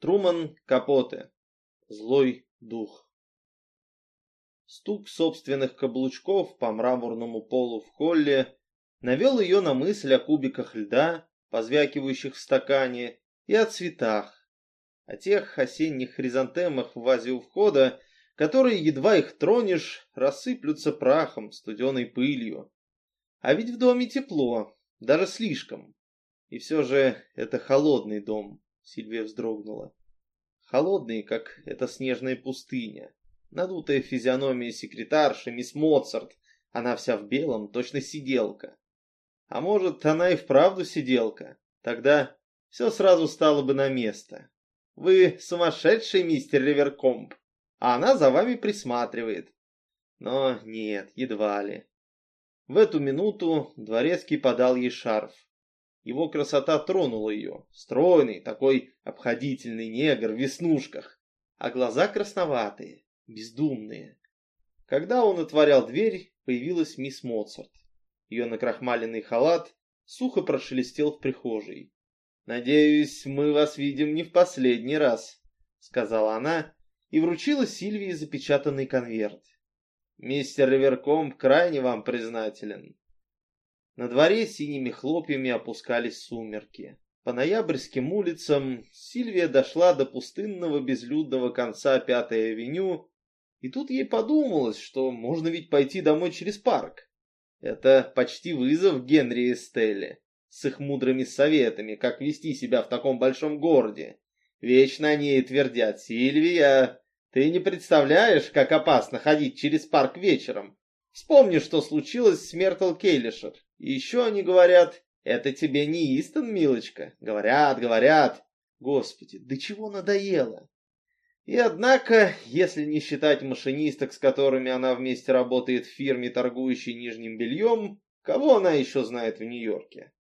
Труман Капоте. Злой дух. Стук собственных каблучков по мраморному полу в холле навел ее на мысль о кубиках льда, позвякивающих в стакане, и о цветах, о тех осенних хризантемах в вазе у входа, которые, едва их тронешь, рассыплются прахом, студеной пылью. А ведь в доме тепло, даже слишком. И все же это холодный дом. Сильвия вздрогнула. Холодный, как эта снежная пустыня. Надутая физиономия секретарши, мисс Моцарт. Она вся в белом, точно сиделка. А может, она и вправду сиделка. Тогда все сразу стало бы на место. Вы сумасшедший, мистер Риверкомп, а она за вами присматривает. Но нет, едва ли. В эту минуту дворецкий подал ей шарф. Его красота тронула ее. Стройный, такой обходительный негр в веснушках. А глаза красноватые, бездумные. Когда он отворял дверь, появилась мисс Моцарт. Ее накрахмаленный халат сухо прошелестел в прихожей. «Надеюсь, мы вас видим не в последний раз», — сказала она и вручила Сильвии запечатанный конверт. «Мистер Риверкомп крайне вам признателен. На дворе синими хлопьями опускались сумерки. По ноябрьским улицам Сильвия дошла до пустынного безлюдного конца Пятой авеню, и тут ей подумалось, что можно ведь пойти домой через парк. Это почти вызов Генри и Стелле с их мудрыми советами, как вести себя в таком большом городе. Вечно они и твердят, Сильвия, ты не представляешь, как опасно ходить через парк вечером. Вспомни, что случилось с Мертл Кейлишер. И еще они говорят, это тебе не Истон, милочка. Говорят, говорят. Господи, до чего надоело. И однако, если не считать машинисток, с которыми она вместе работает в фирме, торгующей нижним бельем, кого она еще знает в Нью-Йорке?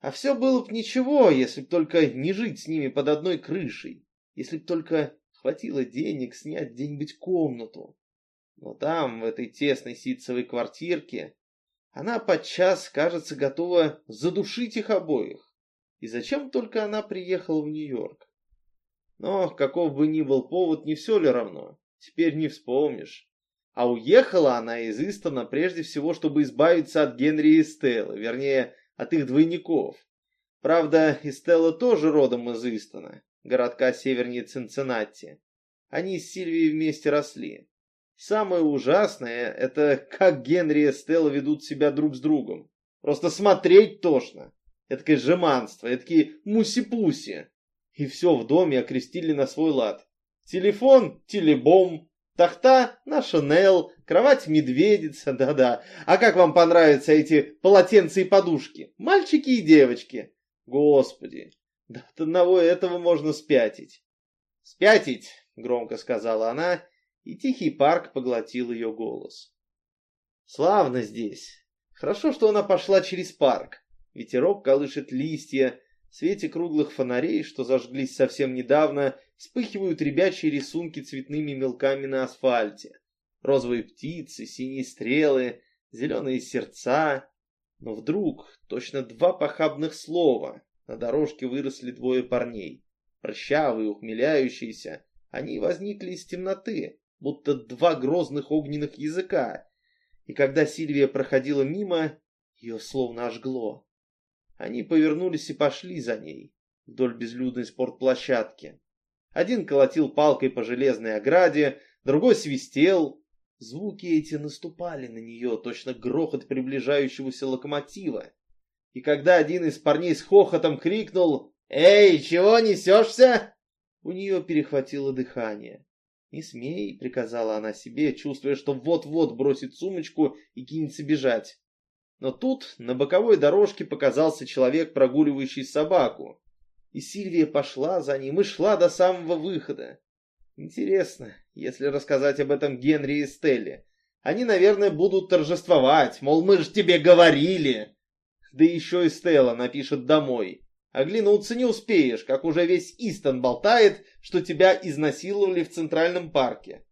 А все было бы ничего, если б только не жить с ними под одной крышей, если б только хватило денег снять где-нибудь комнату. Но там, в этой тесной ситцевой квартирке, она подчас, кажется, готова задушить их обоих. И зачем только она приехала в Нью-Йорк? Но, каков бы ни был повод, не все ли равно? Теперь не вспомнишь. А уехала она из Истона прежде всего, чтобы избавиться от Генри и Стеллы, вернее, от их двойников. Правда, и Стелла тоже родом из Истона, городка севернее Цинциннати. Они с Сильвией вместе росли. Самое ужасное, это как Генри и Стелла ведут себя друг с другом. Просто смотреть тошно. Эдакое жеманство, эдакие муси-пуси. И все в доме окрестили на свой лад. Телефон – телебом, тахта – на Шанел, кровать – медведица, да-да. А как вам понравятся эти полотенца и подушки? Мальчики и девочки. Господи, да от одного этого можно спятить. Спятить, громко сказала она и тихий парк поглотил ее голос. Славно здесь. Хорошо, что она пошла через парк. Ветерок колышет листья, в свете круглых фонарей, что зажглись совсем недавно, вспыхивают ребячьи рисунки цветными мелками на асфальте. Розовые птицы, синие стрелы, зеленые сердца. Но вдруг точно два похабных слова. На дорожке выросли двое парней. Прощавые, ухмеляющиеся. Они возникли из темноты будто два грозных огненных языка, и когда Сильвия проходила мимо, ее словно ожгло. Они повернулись и пошли за ней вдоль безлюдной спортплощадки. Один колотил палкой по железной ограде, другой свистел. Звуки эти наступали на нее, точно грохот приближающегося локомотива. И когда один из парней с хохотом крикнул «Эй, чего несешься?» У нее перехватило дыхание. «Не смей», — приказала она себе, чувствуя, что вот-вот бросит сумочку и кинется бежать. Но тут на боковой дорожке показался человек, прогуливающий собаку. И Сильвия пошла за ним и шла до самого выхода. Интересно, если рассказать об этом Генри и Стелле. Они, наверное, будут торжествовать, мол, мы же тебе говорили. Да еще и Стелла напишет домой. Оглянуться не успеешь, как уже весь Истон болтает, что тебя изнасиловали в Центральном парке.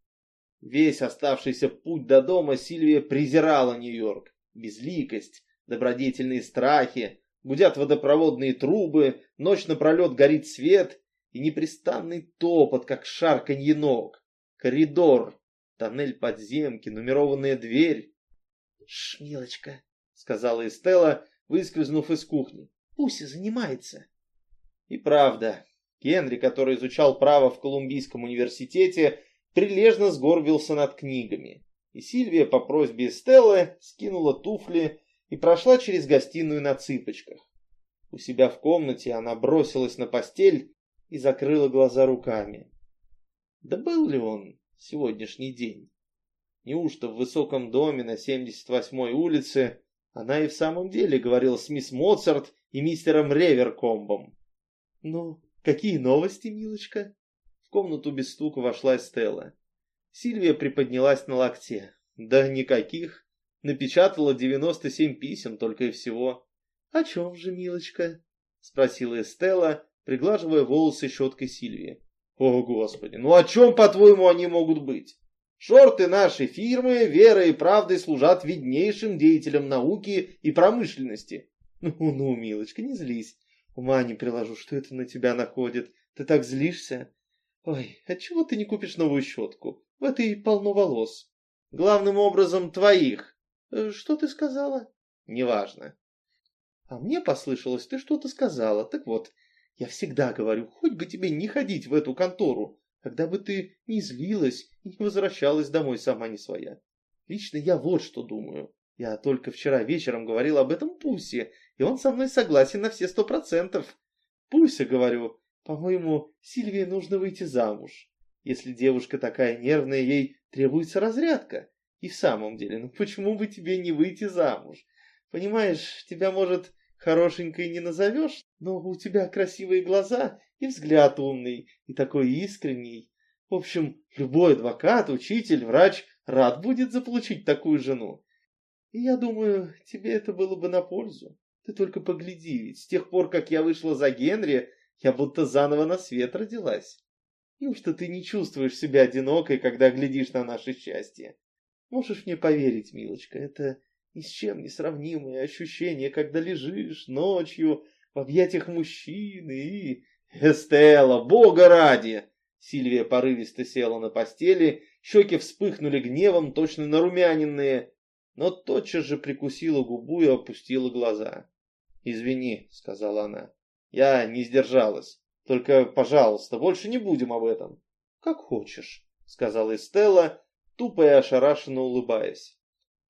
Весь оставшийся путь до дома Сильвия презирала Нью-Йорк. Безликость, добродетельные страхи, гудят водопроводные трубы, ночь напролет горит свет, и непрестанный топот, как шарканье ног. Коридор, тоннель подземки, нумерованная дверь. «Шш, милочка», — сказала Эстелла, выскользнув из кухни. «Пусть занимается». И правда, Генри, который изучал право в Колумбийском университете, прилежно сгорбился над книгами. И Сильвия по просьбе Эстеллы скинула туфли и прошла через гостиную на цыпочках. У себя в комнате она бросилась на постель и закрыла глаза руками. Да был ли он сегодняшний день? Неужто в высоком доме на 78-й улице она и в самом деле говорила с мисс Моцарт и мистером Реверкомбом? «Ну, какие новости, милочка?» В комнату без стука вошла Стелла. Сильвия приподнялась на локте. Да никаких. Напечатала 97 писем только и всего. «О чем же, милочка?» — спросила Эстелла, приглаживая волосы щеткой Сильвии. «О, Господи, ну о чем, по-твоему, они могут быть? Шорты нашей фирмы верой и правдой служат виднейшим деятелям науки и промышленности». «Ну, ну, милочка, не злись. Ума не приложу, что это на тебя находит. Ты так злишься? Ой, отчего ты не купишь новую щетку? В этой полно волос. Главным образом твоих. Э, что ты сказала? Неважно. А мне послышалось, ты что-то сказала. Так вот, я всегда говорю, хоть бы тебе не ходить в эту контору, когда бы ты не злилась и не возвращалась домой сама не своя. Лично я вот что думаю. Я только вчера вечером говорил об этом Пусе, и он со мной согласен на все сто процентов. Пуся, говорю, по-моему, Сильвии нужно выйти замуж. Если девушка такая нервная, ей требуется разрядка. И в самом деле, ну почему бы тебе не выйти замуж? Понимаешь, тебя, может, хорошенькой не назовешь, но у тебя красивые глаза и взгляд умный, и такой искренний. В общем, любой адвокат, учитель, врач рад будет заполучить такую жену. И я думаю, тебе это было бы на пользу. Ты только погляди, ведь с тех пор, как я вышла за Генри, я будто заново на свет родилась. Неужто ты не чувствуешь себя одинокой, когда глядишь на наше счастье? Можешь мне поверить, милочка, это ни с чем не сравнимое ощущение, когда лежишь ночью в объятиях мужчины и... Эстелла, бога ради! Сильвия порывисто села на постели, щеки вспыхнули гневом, точно нарумяненные но тотчас же прикусила губу и опустила глаза. «Извини», — сказала она, — «я не сдержалась. Только, пожалуйста, больше не будем об этом». «Как хочешь», — сказала Эстелла, тупо и ошарашенно улыбаясь.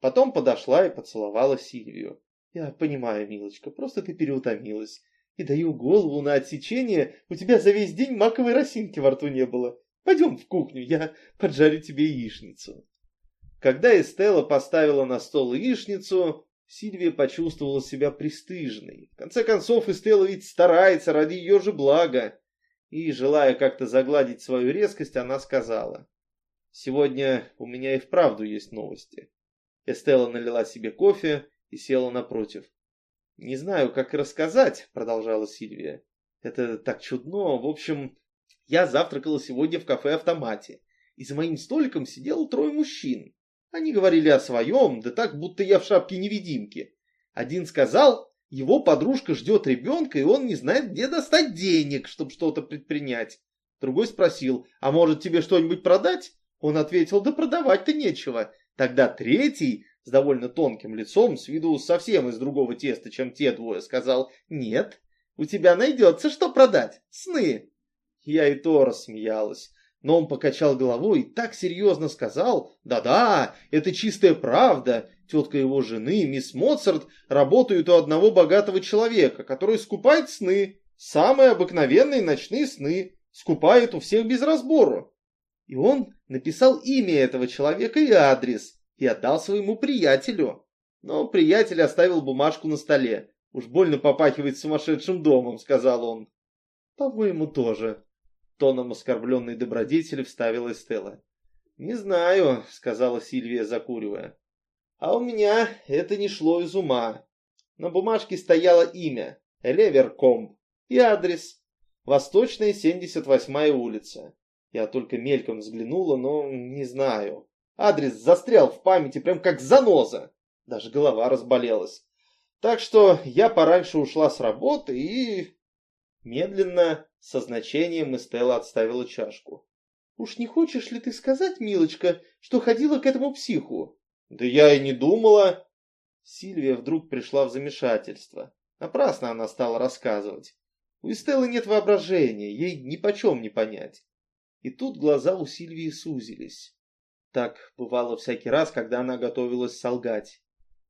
Потом подошла и поцеловала Сильвию. «Я понимаю, милочка, просто ты переутомилась. И даю голову на отсечение, у тебя за весь день маковой росинки во рту не было. Пойдем в кухню, я поджарю тебе яичницу». Когда Эстелла поставила на стол яичницу, Сильвия почувствовала себя пристыжной. В конце концов, Эстелла ведь старается ради ее же блага. И, желая как-то загладить свою резкость, она сказала, «Сегодня у меня и вправду есть новости». Эстелла налила себе кофе и села напротив. «Не знаю, как рассказать», — продолжала Сильвия. «Это так чудно. В общем, я завтракала сегодня в кафе-автомате, и за моим столиком сидело трое мужчин. Они говорили о своем, да так, будто я в шапке невидимки. Один сказал, его подружка ждет ребенка, и он не знает, где достать денег, чтобы что-то предпринять. Другой спросил, а может тебе что-нибудь продать? Он ответил, да продавать-то нечего. Тогда третий, с довольно тонким лицом, с виду совсем из другого теста, чем те двое, сказал, нет, у тебя найдется что продать, сны. Я и то рассмеялась. Но он покачал головой и так серьезно сказал, «Да-да, это чистая правда. Тетка его жены, мисс Моцарт, работают у одного богатого человека, который скупает сны, самые обыкновенные ночные сны, скупает у всех без разбору». И он написал имя этого человека и адрес, и отдал своему приятелю. Но приятель оставил бумажку на столе. «Уж больно попахивает сумасшедшим домом», — сказал он. «По-моему, тоже», тоном оскорбленной добродетели вставила Эстелла. «Не знаю», — сказала Сильвия, закуривая. «А у меня это не шло из ума. На бумажке стояло имя — Леверкомб и адрес — Восточная, 78-я улица. Я только мельком взглянула, но не знаю. Адрес застрял в памяти, прям как заноза. Даже голова разболелась. Так что я пораньше ушла с работы и Медленно, со значением Эстелла отставила чашку. «Уж не хочешь ли ты сказать, милочка, что ходила к этому психу?» «Да я и не думала!» Сильвия вдруг пришла в замешательство. Напрасно она стала рассказывать. У Эстеллы нет воображения, ей ни почем не понять. И тут глаза у Сильвии сузились. Так бывало всякий раз, когда она готовилась солгать.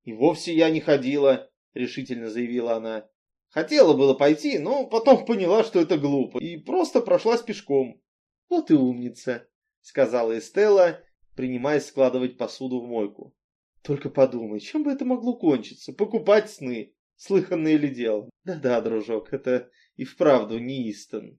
«И вовсе я не ходила», — решительно заявила она. «Хотела было пойти, но потом поняла, что это глупо, и просто прошлась пешком». «Вот и умница», — сказала Эстелла, принимаясь складывать посуду в мойку. «Только подумай, чем бы это могло кончиться? Покупать сны? Слыханное ли дело? Да-да, дружок, это и вправду не Истон».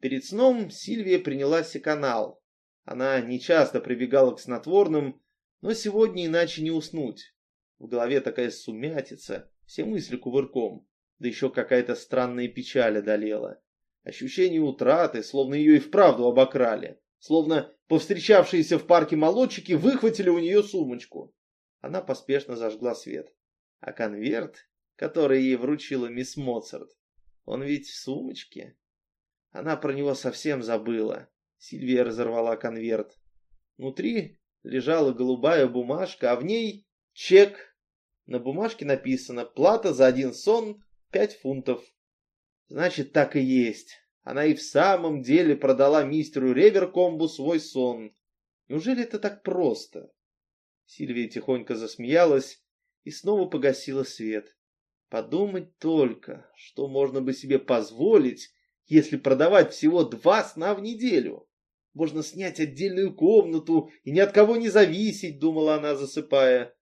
Перед сном Сильвия приняла секанал. Она нечасто прибегала к снотворным, но сегодня иначе не уснуть. В голове такая сумятица, все мысли кувырком, да еще какая-то странная печаль одолела. Ощущение утраты, словно ее и вправду обокрали, словно повстречавшиеся в парке молодчики выхватили у нее сумочку. Она поспешно зажгла свет. А конверт, который ей вручила мисс Моцарт, он ведь в сумочке. Она про него совсем забыла. Сильвия разорвала конверт. Внутри лежала голубая бумажка, а в ней чек. На бумажке написано «Плата за один сон пять фунтов». Значит, так и есть. Она и в самом деле продала мистеру Реверкомбу свой сон. Неужели это так просто? Сильвия тихонько засмеялась и снова погасила свет. Подумать только, что можно бы себе позволить, если продавать всего два сна в неделю. Можно снять отдельную комнату и ни от кого не зависеть, думала она, засыпая.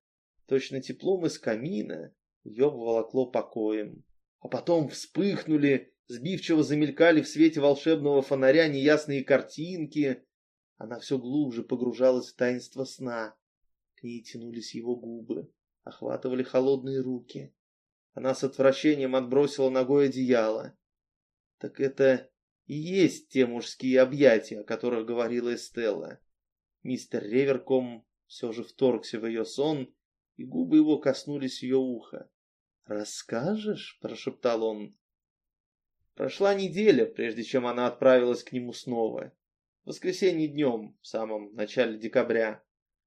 Точно теплом из камина ее волокло покоем. А потом вспыхнули, сбивчиво замелькали в свете волшебного фонаря неясные картинки. Она все глубже погружалась в таинство сна. К ней тянулись его губы, охватывали холодные руки. Она с отвращением отбросила ногой одеяло. Так это и есть те мужские объятия, о которых говорила Эстелла. Мистер Реверком все же вторгся в ее сон, и губы его коснулись ее уха. «Расскажешь?» – прошептал он. Прошла неделя, прежде чем она отправилась к нему снова. В воскресенье днем, в самом начале декабря.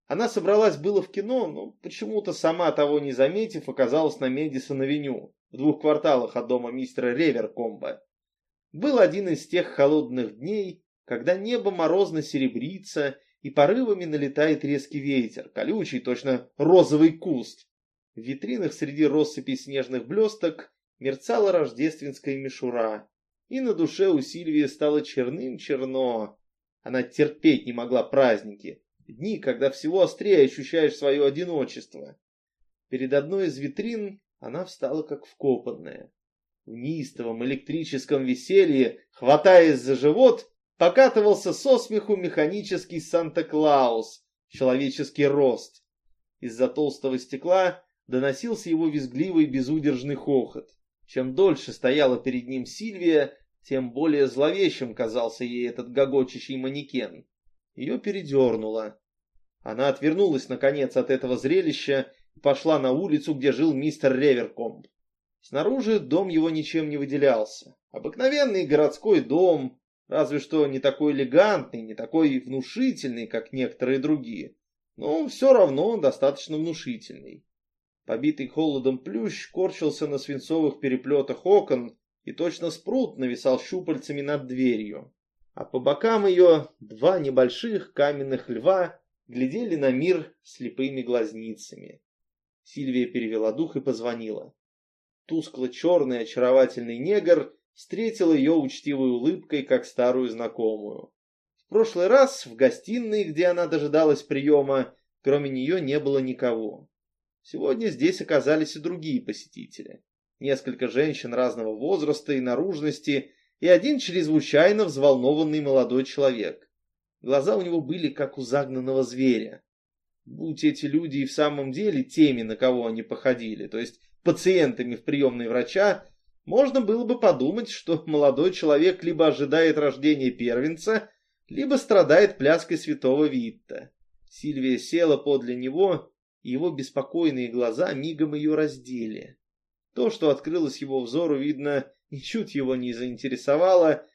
Она собралась было в кино, но почему-то сама того не заметив, оказалась на Медисон-авеню, в двух кварталах от дома мистера Реверкомба. Был один из тех холодных дней, когда небо морозно серебрится и порывами налетает резкий ветер, колючий, точно розовый куст. В витринах среди россыпи снежных блесток мерцала рождественская мишура, и на душе у Сильвии стало черным-черно. Она терпеть не могла праздники, дни, когда всего острее ощущаешь свое одиночество. Перед одной из витрин она встала как вкопанная. В неистовом электрическом веселье, хватаясь за живот, покатывался со смеху механический Санта-Клаус, человеческий рост. Из-за толстого стекла доносился его визгливый безудержный хохот. Чем дольше стояла перед ним Сильвия, тем более зловещим казался ей этот гогочащий манекен. Ее передернуло. Она отвернулась, наконец, от этого зрелища и пошла на улицу, где жил мистер Реверкомб. Снаружи дом его ничем не выделялся. Обыкновенный городской дом, разве что не такой элегантный, не такой внушительный, как некоторые другие. Но все равно достаточно внушительный. Побитый холодом плющ корчился на свинцовых переплетах окон и точно спрут нависал щупальцами над дверью. А по бокам ее два небольших каменных льва глядели на мир слепыми глазницами. Сильвия перевела дух и позвонила. Тускло-черный очаровательный негр встретил ее учтивой улыбкой, как старую знакомую. В прошлый раз в гостиной, где она дожидалась приема, кроме нее не было никого. Сегодня здесь оказались и другие посетители. Несколько женщин разного возраста и наружности, и один чрезвычайно взволнованный молодой человек. Глаза у него были, как у загнанного зверя. Будь эти люди и в самом деле теми, на кого они походили, то есть пациентами в приемной врача, можно было бы подумать, что молодой человек либо ожидает рождения первенца, либо страдает пляской святого Витта. Сильвия села подле него, его беспокойные глаза мигом ее раздели. То, что открылось его взору, видно, ничуть его не заинтересовала,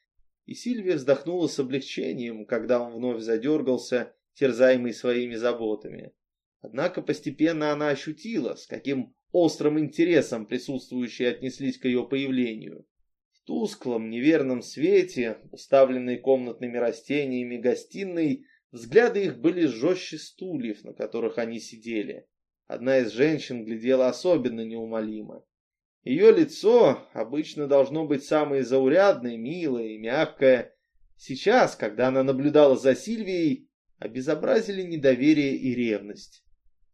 и Сильвия вздохнула с облегчением, когда он вновь задергался, терзаемый своими заботами. Однако постепенно она ощутила, с каким острым интересом присутствующие отнеслись к ее появлению. В тусклом, неверном свете, уставленной комнатными растениями гостиной, взгляды их были жестче стульев, на которых они сидели. Одна из женщин глядела особенно неумолимо. Ее лицо обычно должно быть самое заурядное, милое и мягкое. Сейчас, когда она наблюдала за Сильвией, обезобразили недоверие и ревность.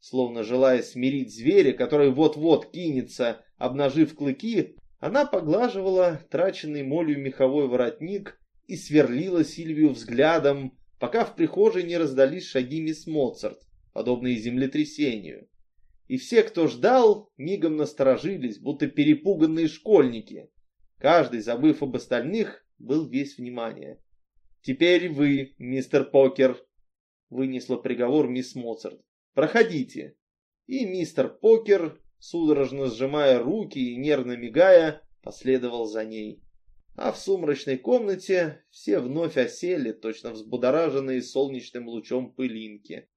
Словно желая смирить зверя, который вот-вот кинется, обнажив клыки, она поглаживала траченный молью меховой воротник и сверлила Сильвию взглядом, пока в прихожей не раздались шаги мисс Моцарт, подобные землетрясению и все, кто ждал, мигом насторожились, будто перепуганные школьники. Каждый, забыв об остальных, был весь внимание. «Теперь вы, мистер Покер», — вынесла приговор мисс Моцарт. «Проходите». И мистер Покер, судорожно сжимая руки и нервно мигая, последовал за ней. А в сумрачной комнате все вновь осели, точно взбудораженные солнечным лучом пылинки.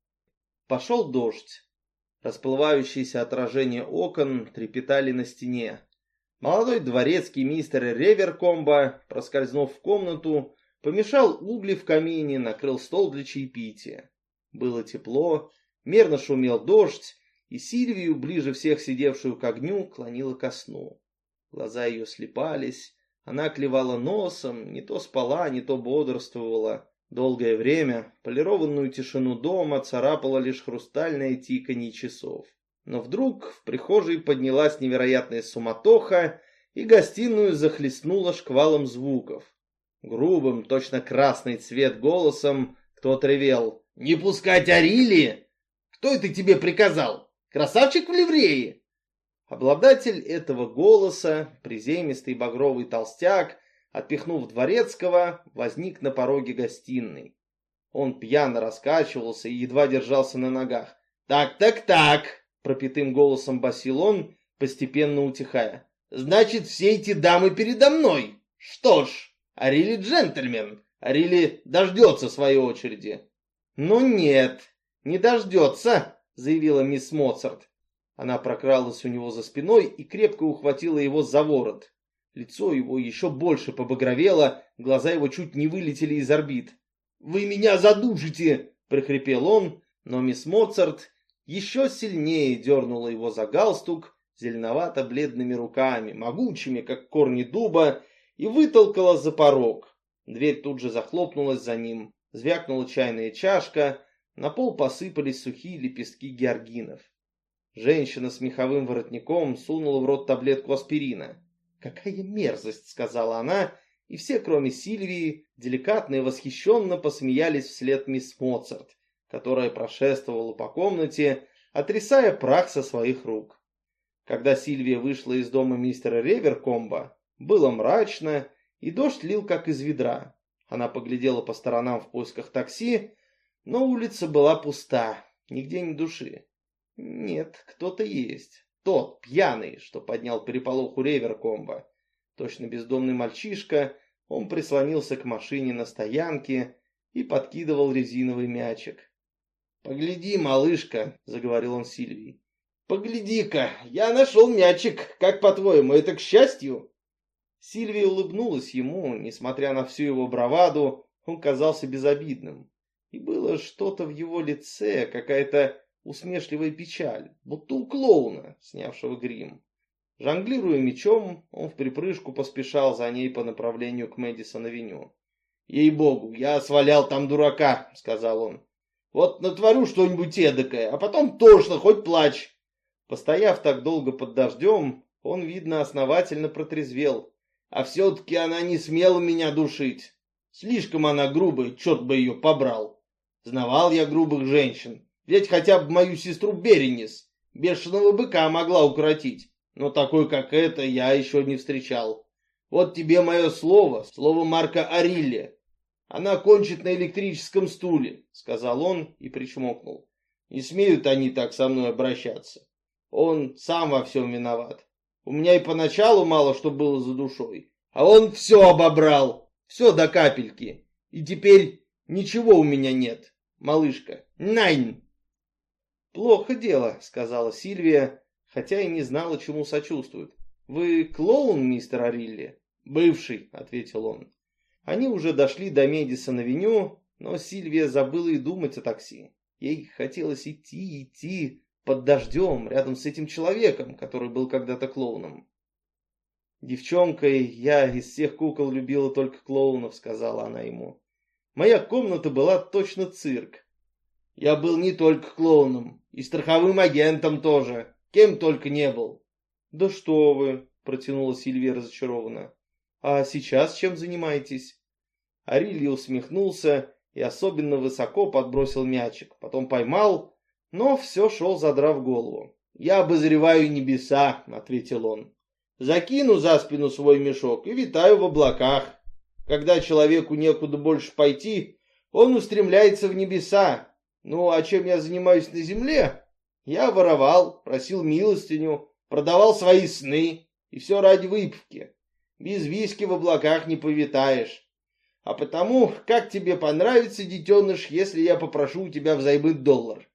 Пошел дождь. Расплывающиеся отражения окон трепетали на стене. Молодой дворецкий мистер Реверкомба, проскользнув в комнату, помешал угли в камине, накрыл стол для чаепития. Было тепло, мерно шумел дождь, и Сильвию, ближе всех сидевшую к огню, клонила ко сну. Глаза ее слепались, она клевала носом, не то спала, не то бодрствовала. Долгое время полированную тишину дома царапало лишь хрустальное тиканье часов. Но вдруг в прихожей поднялась невероятная суматоха, и гостиную захлестнуло шквалом звуков. Грубым, точно красный цвет голосом кто-то ревел. «Не пускать Арили! Кто это тебе приказал? Красавчик в ливрее!» Обладатель этого голоса, приземистый багровый толстяк, отпихнув дворецкого, возник на пороге гостиной. Он пьяно раскачивался и едва держался на ногах. «Так, так, так!» — пропитым голосом басил он, постепенно утихая. «Значит, все эти дамы передо мной! Что ж, Арили джентльмен, Арили дождется своей очереди!» «Ну нет, не дождется!» — заявила мисс Моцарт. Она прокралась у него за спиной и крепко ухватила его за ворот. Лицо его еще больше побагровело, глаза его чуть не вылетели из орбит. «Вы меня задушите!» – прохрипел он, но мисс Моцарт еще сильнее дернула его за галстук зеленовато-бледными руками, могучими, как корни дуба, и вытолкала за порог. Дверь тут же захлопнулась за ним, звякнула чайная чашка, на пол посыпались сухие лепестки георгинов. Женщина с меховым воротником сунула в рот таблетку аспирина. «Какая мерзость!» — сказала она, и все, кроме Сильвии, деликатно и восхищенно посмеялись вслед мисс Моцарт, которая прошествовала по комнате, отрисая прах со своих рук. Когда Сильвия вышла из дома мистера Реверкомба, было мрачно, и дождь лил как из ведра. Она поглядела по сторонам в поисках такси, но улица была пуста, нигде ни души. Нет, кто-то есть. Тот, пьяный, что поднял переполох у Реверкомба. Точно бездомный мальчишка, он прислонился к машине на стоянке и подкидывал резиновый мячик. «Погляди, малышка», — заговорил он Сильвии. «Погляди-ка, я нашел мячик. Как по-твоему, это к счастью?» Сильвия улыбнулась ему, несмотря на всю его браваду, он казался безобидным. И было что-то в его лице, какая-то усмешливая печаль, будто у клоуна, снявшего грим. Жонглируя мечом, он в припрыжку поспешал за ней по направлению к Мэдисон-авеню. «Ей-богу, я свалял там дурака», — сказал он. «Вот натворю что-нибудь эдакое, а потом тошно, хоть плачь». Постояв так долго под дождем, он, видно, основательно протрезвел. А все-таки она не смела меня душить. Слишком она грубая, черт бы ее побрал. Знавал я грубых женщин, ведь хотя бы мою сестру Беренис, бешеного быка могла укротить. Но такой, как это, я еще не встречал. Вот тебе мое слово, слово Марка Арилли. Она кончит на электрическом стуле, сказал он и причмокнул. Не смеют они так со мной обращаться. Он сам во всем виноват. У меня и поначалу мало что было за душой. А он все обобрал, все до капельки. И теперь ничего у меня нет, малышка. Найн!» «Плохо дело», — сказала Сильвия, хотя и не знала, чему сочувствует. «Вы клоун, мистер Арилли?» «Бывший», — ответил он. Они уже дошли до Медисон-авеню, но Сильвия забыла и думать о такси. Ей хотелось идти, идти под дождем рядом с этим человеком, который был когда-то клоуном. «Девчонкой я из всех кукол любила только клоунов», — сказала она ему. «Моя комната была точно цирк». «Я был не только клоуном, и страховым агентом тоже, кем только не был». «Да что вы», — протянула Сильвия разочарованно. «А сейчас чем занимаетесь?» Арилья усмехнулся и особенно высоко подбросил мячик, потом поймал, но все шел задрав голову. «Я обозреваю небеса», — ответил он. «Закину за спину свой мешок и витаю в облаках. Когда человеку некуда больше пойти, он устремляется в небеса. Ну, а чем я занимаюсь на земле? Я воровал, просил милостыню, продавал свои сны, и все ради выпивки. Без виски в облаках не повитаешь. А потому, как тебе понравится, детеныш, если я попрошу у тебя взаймы доллар?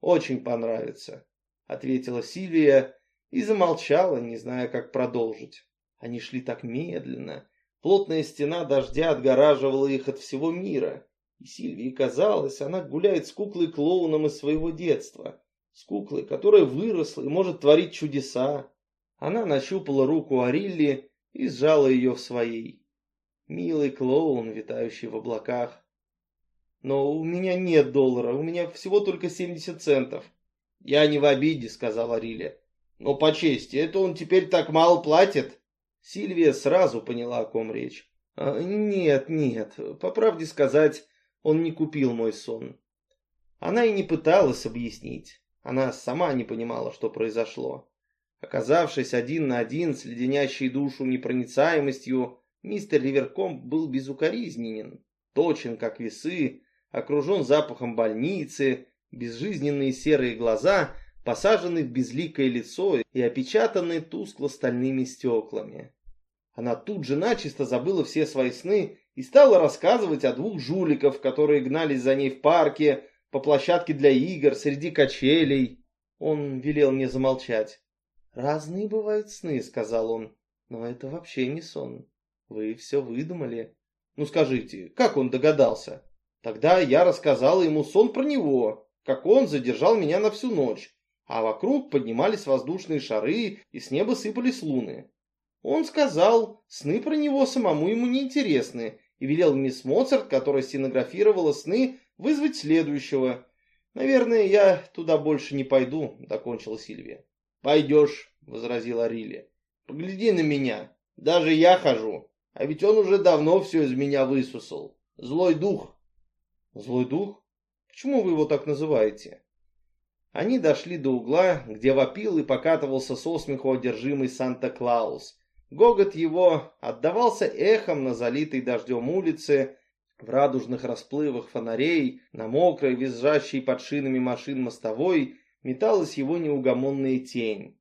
Очень понравится, ответила Сильвия и замолчала, не зная, как продолжить. Они шли так медленно. Плотная стена дождя отгораживала их от всего мира. И Сильвии казалось, она гуляет с куклой-клоуном из своего детства. С куклой, которая выросла и может творить чудеса. Она нащупала руку Арилли и сжала ее в своей. Милый клоун, витающий в облаках. Но у меня нет доллара, у меня всего только 70 центов. Я не в обиде, сказала Риля. Но по чести, это он теперь так мало платит? Сильвия сразу поняла, о ком речь. А, нет, нет, по правде сказать, он не купил мой сон. Она и не пыталась объяснить. Она сама не понимала, что произошло. Оказавшись один на один с леденящей душу непроницаемостью, Мистер Риверкомп был безукоризненен, точен, как весы, окружен запахом больницы, безжизненные серые глаза, посажены в безликое лицо и опечатаны тускло-стальными стеклами. Она тут же начисто забыла все свои сны и стала рассказывать о двух жуликов, которые гнались за ней в парке, по площадке для игр, среди качелей. Он велел мне замолчать. «Разные бывают сны», — сказал он, — «но это вообще не сон». Вы все выдумали. Ну скажите, как он догадался? Тогда я рассказала ему сон про него, как он задержал меня на всю ночь, а вокруг поднимались воздушные шары и с неба сыпались луны. Он сказал, сны про него самому ему не интересны, и велел мисс Моцарт, которая стенографировала сны, вызвать следующего. Наверное, я туда больше не пойду, докончила Сильвия. Пойдешь, возразила Рилли. Погляди на меня, даже я хожу. А ведь он уже давно все из меня высусал. Злой дух. Злой дух? Почему вы его так называете? Они дошли до угла, где вопил и покатывался со смеху одержимый Санта-Клаус. Гогот его отдавался эхом на залитой дождем улице, в радужных расплывах фонарей, на мокрой, визжащей под шинами машин мостовой, металась его неугомонная тень.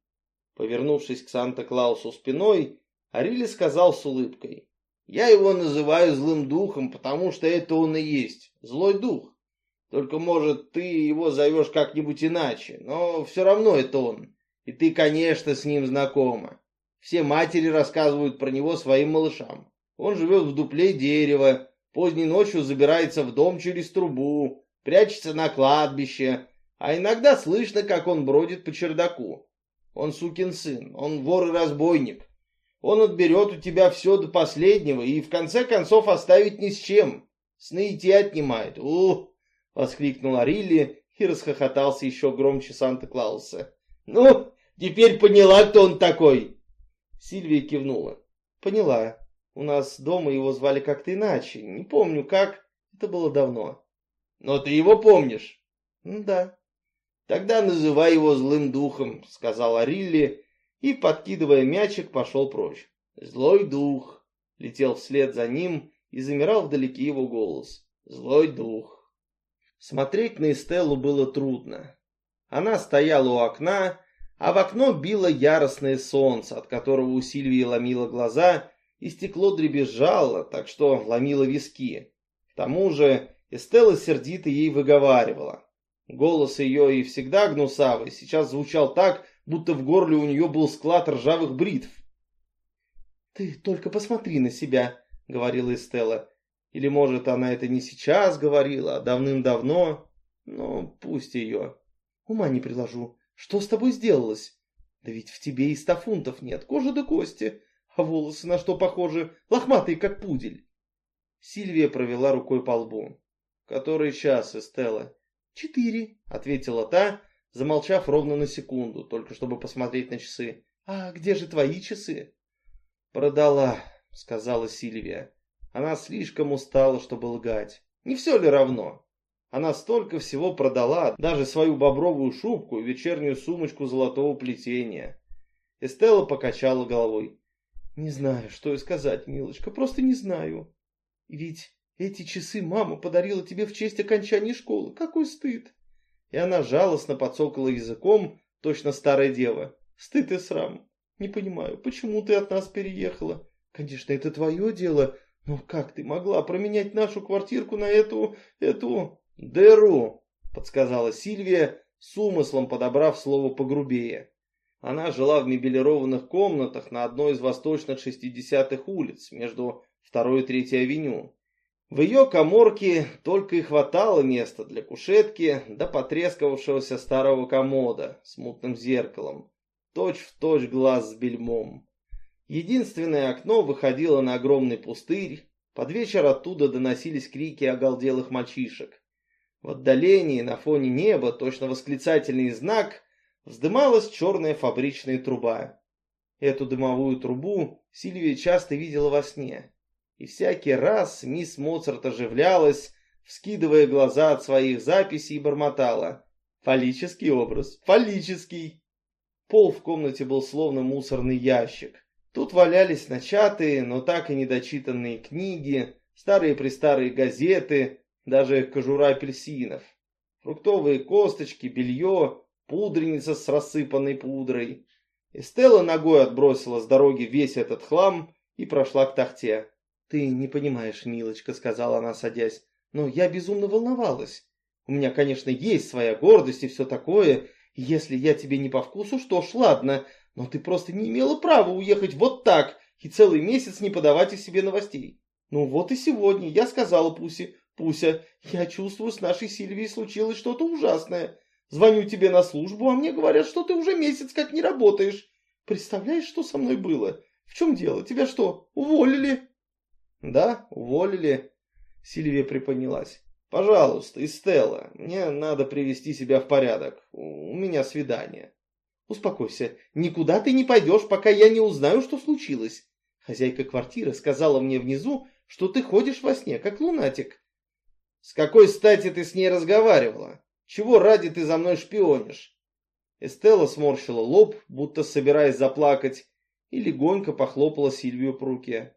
Повернувшись к Санта-Клаусу спиной, Арили сказал с улыбкой. «Я его называю злым духом, потому что это он и есть, злой дух. Только, может, ты его зовешь как-нибудь иначе, но все равно это он. И ты, конечно, с ним знакома. Все матери рассказывают про него своим малышам. Он живет в дупле дерева, поздней ночью забирается в дом через трубу, прячется на кладбище, а иногда слышно, как он бродит по чердаку. Он сукин сын, он вор и разбойник. Он отберет у тебя все до последнего и в конце концов оставит ни с чем. Сны идти отнимает. у воскликнул Арилли и расхохотался еще громче Санта-Клауса. «Ну, теперь поняла, кто он такой!» Сильвия кивнула. «Поняла. У нас дома его звали как-то иначе. Не помню как. Это было давно». «Но ты его помнишь?» «Да». «Тогда называй его злым духом», — сказал Арилли и, подкидывая мячик, пошел прочь. «Злой дух!» Летел вслед за ним и замирал вдалеке его голос. «Злой дух!» Смотреть на Эстеллу было трудно. Она стояла у окна, а в окно било яростное солнце, от которого у Сильвии ломило глаза, и стекло дребезжало, так что ломило виски. К тому же Эстелла сердито ей выговаривала. Голос ее и всегда гнусавый, сейчас звучал так, будто в горле у нее был склад ржавых бритв. «Ты только посмотри на себя», — говорила Эстелла. Или, может, она это не сейчас говорила, а давным-давно. Но пусть ее. Ума не приложу. Что с тобой сделалось? Да ведь в тебе и ста фунтов нет, кожа до кости. А волосы на что похожи? Лохматые, как пудель. Сильвия провела рукой по лбу. «Который час, Эстелла?» «Четыре», — ответила та, замолчав ровно на секунду, только чтобы посмотреть на часы. «А где же твои часы?» «Продала», — сказала Сильвия. Она слишком устала, чтобы лгать. Не все ли равно? Она столько всего продала, даже свою бобровую шубку и вечернюю сумочку золотого плетения. Эстелла покачала головой. «Не знаю, что и сказать, милочка, просто не знаю. Ведь эти часы мама подарила тебе в честь окончания школы. Какой стыд!» И она жалостно подсокала языком, точно старая дева. «Стыд и срам. Не понимаю, почему ты от нас переехала? Конечно, это твое дело, но как ты могла променять нашу квартирку на эту... эту... дыру?» Подсказала Сильвия, с умыслом подобрав слово погрубее. Она жила в мебелированных комнатах на одной из восточных шестидесятых улиц, между второй и третьей авеню. В ее коморке только и хватало места для кушетки до потрескавшегося старого комода с мутным зеркалом, точь в точь глаз с бельмом. Единственное окно выходило на огромный пустырь, под вечер оттуда доносились крики оголделых мальчишек. В отдалении, на фоне неба, точно восклицательный знак, вздымалась черная фабричная труба. Эту дымовую трубу Сильвия часто видела во сне. И всякий раз мисс Моцарт оживлялась, вскидывая глаза от своих записей и бормотала. Фаллический образ, фаллический. Пол в комнате был словно мусорный ящик. Тут валялись начатые, но так и недочитанные книги, старые-престарые газеты, даже кожура апельсинов, фруктовые косточки, белье, пудреница с рассыпанной пудрой. Эстелла ногой отбросила с дороги весь этот хлам и прошла к тахте. «Ты не понимаешь, милочка», — сказала она, садясь, — «но я безумно волновалась. У меня, конечно, есть своя гордость и все такое. Если я тебе не по вкусу, что ж, ладно, но ты просто не имела права уехать вот так и целый месяц не подавать о себе новостей. Ну вот и сегодня я сказала Пусе, Пуся, я чувствую, с нашей Сильвией случилось что-то ужасное. Звоню тебе на службу, а мне говорят, что ты уже месяц как не работаешь. Представляешь, что со мной было? В чем дело? Тебя что, уволили? Да, уволили. Сильвия приподнялась. Пожалуйста, Эстелла, мне надо привести себя в порядок. У меня свидание. Успокойся, никуда ты не пойдешь, пока я не узнаю, что случилось. Хозяйка квартиры сказала мне внизу, что ты ходишь во сне, как лунатик. С какой стати ты с ней разговаривала? Чего ради ты за мной шпионишь? Эстелла сморщила лоб, будто собираясь заплакать, и легонько похлопала Сильвию по руке.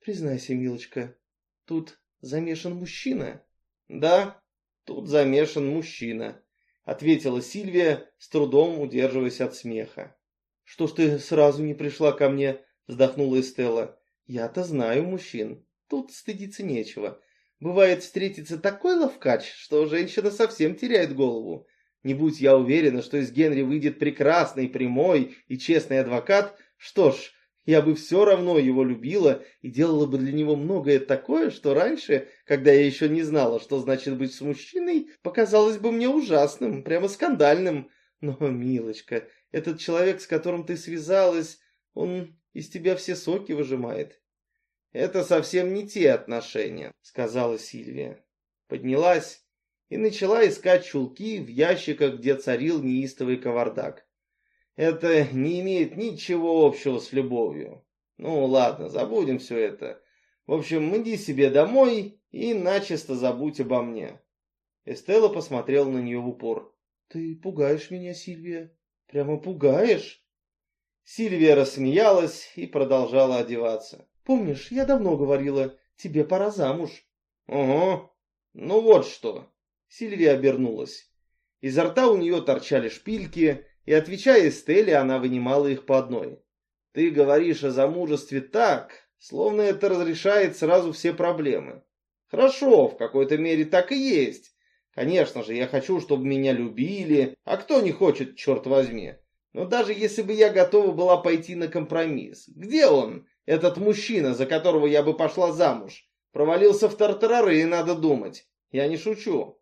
Признайся, милочка, тут замешан мужчина? Да, тут замешан мужчина ответила Сильвия, с трудом удерживаясь от смеха. «Что ж ты сразу не пришла ко мне?» – вздохнула Эстелла. «Я-то знаю мужчин. Тут стыдиться нечего. Бывает встретиться такой ловкач, что женщина совсем теряет голову. Не будь я уверена, что из Генри выйдет прекрасный, прямой и честный адвокат, что ж, я бы все равно его любила и делала бы для него многое такое, что раньше, когда я еще не знала, что значит быть с мужчиной, показалось бы мне ужасным, прямо скандальным. Но, милочка, этот человек, с которым ты связалась, он из тебя все соки выжимает. Это совсем не те отношения, сказала Сильвия. Поднялась и начала искать чулки в ящиках, где царил неистовый кавардак. Это не имеет ничего общего с любовью. Ну ладно, забудем все это. В общем, иди себе домой и начисто забудь обо мне. Эстелла посмотрела на нее в упор. Ты пугаешь меня, Сильвия. Прямо пугаешь? Сильвия рассмеялась и продолжала одеваться. Помнишь, я давно говорила, тебе пора замуж. Ого, ну вот что. Сильвия обернулась. Изо рта у нее торчали шпильки, и, отвечая Эстелле, она вынимала их по одной. «Ты говоришь о замужестве так, словно это разрешает сразу все проблемы. Хорошо, в какой-то мере так и есть. Конечно же, я хочу, чтобы меня любили, а кто не хочет, черт возьми. Но даже если бы я готова была пойти на компромисс, где он, этот мужчина, за которого я бы пошла замуж? Провалился в тартарары, надо думать. Я не шучу.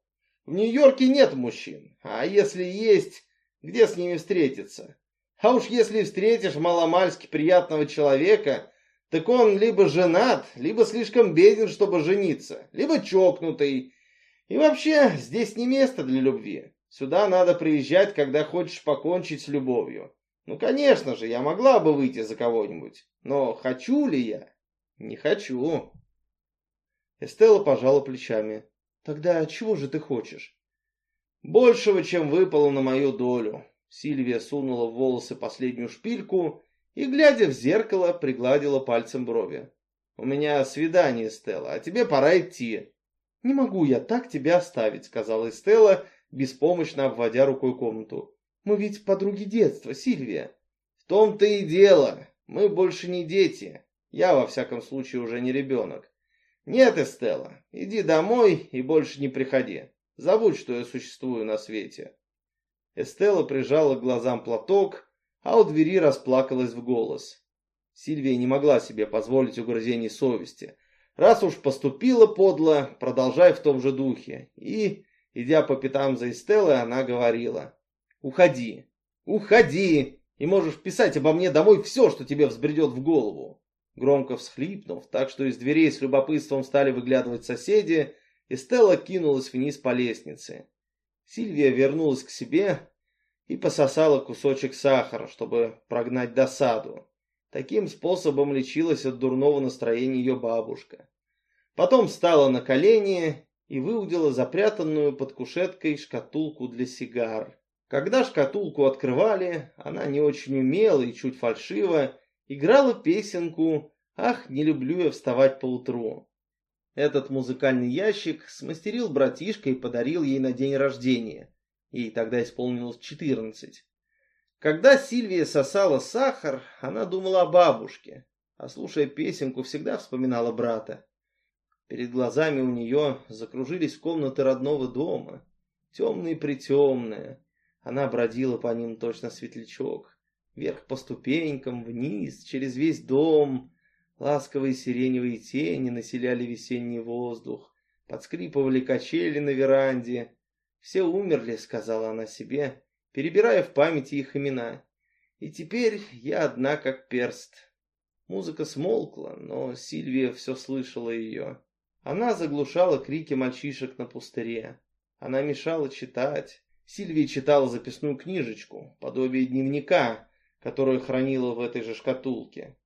В Нью-Йорке нет мужчин, а если есть, где с ними встретиться? А уж если встретишь маломальски приятного человека, так он либо женат, либо слишком беден, чтобы жениться, либо чокнутый. И вообще, здесь не место для любви. Сюда надо приезжать, когда хочешь покончить с любовью. Ну, конечно же, я могла бы выйти за кого-нибудь, но хочу ли я? Не хочу. Эстелла пожала плечами. Тогда чего же ты хочешь? Большего, чем выпало на мою долю. Сильвия сунула в волосы последнюю шпильку и, глядя в зеркало, пригладила пальцем брови. «У меня свидание, Стелла, а тебе пора идти». «Не могу я так тебя оставить», — сказала Стелла, беспомощно обводя рукой комнату. «Мы ведь подруги детства, Сильвия». «В том-то и дело. Мы больше не дети. Я, во всяком случае, уже не ребенок. Нет, Эстелла, иди домой и больше не приходи. Забудь, что я существую на свете». Эстелла прижала к глазам платок, а у двери расплакалась в голос. Сильвия не могла себе позволить угрызений совести. Раз уж поступила подло, продолжай в том же духе. И, идя по пятам за Эстеллой, она говорила. «Уходи, уходи, и можешь писать обо мне домой все, что тебе взбредет в голову». Громко всхлипнув, так что из дверей с любопытством стали выглядывать соседи, Эстелла кинулась вниз по лестнице. Сильвия вернулась к себе, и пососала кусочек сахара, чтобы прогнать досаду. Таким способом лечилась от дурного настроения ее бабушка. Потом встала на колени и выудила запрятанную под кушеткой шкатулку для сигар. Когда шкатулку открывали, она не очень умело и чуть фальшиво играла песенку «Ах, не люблю я вставать по утру». Этот музыкальный ящик смастерил братишка и подарил ей на день рождения. Ей тогда исполнилось четырнадцать. Когда Сильвия сосала сахар, она думала о бабушке, а слушая песенку, всегда вспоминала брата. Перед глазами у нее закружились комнаты родного дома, темные-притемные. Она бродила по ним точно светлячок, вверх по ступенькам, вниз, через весь дом. Ласковые сиреневые тени населяли весенний воздух, подскрипывали качели на веранде, все умерли, сказала она себе, перебирая в памяти их имена. И теперь я одна как перст. Музыка смолкла, но Сильвия все слышала ее. Она заглушала крики мальчишек на пустыре. Она мешала читать. Сильвия читала записную книжечку, подобие дневника, которую хранила в этой же шкатулке.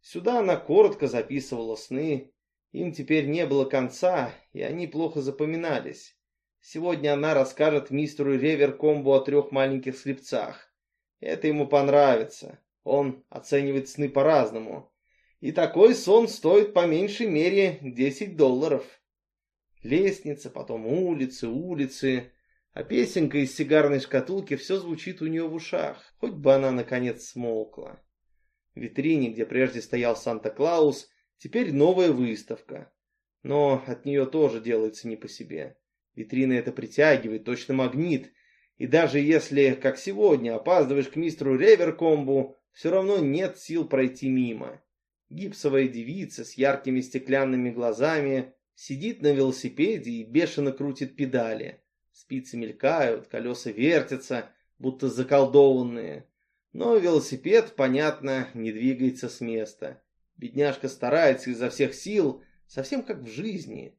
Сюда она коротко записывала сны. Им теперь не было конца, и они плохо запоминались. Сегодня она расскажет мистеру Реверкомбу о трех маленьких слепцах. Это ему понравится. Он оценивает сны по-разному. И такой сон стоит по меньшей мере 10 долларов. Лестница, потом улицы, улицы. А песенка из сигарной шкатулки все звучит у нее в ушах. Хоть бы она, наконец, смолкла. В витрине, где прежде стоял Санта-Клаус, теперь новая выставка. Но от нее тоже делается не по себе. Витрина это притягивает, точно магнит. И даже если, как сегодня, опаздываешь к мистеру Реверкомбу, все равно нет сил пройти мимо. Гипсовая девица с яркими стеклянными глазами сидит на велосипеде и бешено крутит педали. Спицы мелькают, колеса вертятся, будто заколдованные. Но велосипед, понятно, не двигается с места. Бедняжка старается изо всех сил, совсем как в жизни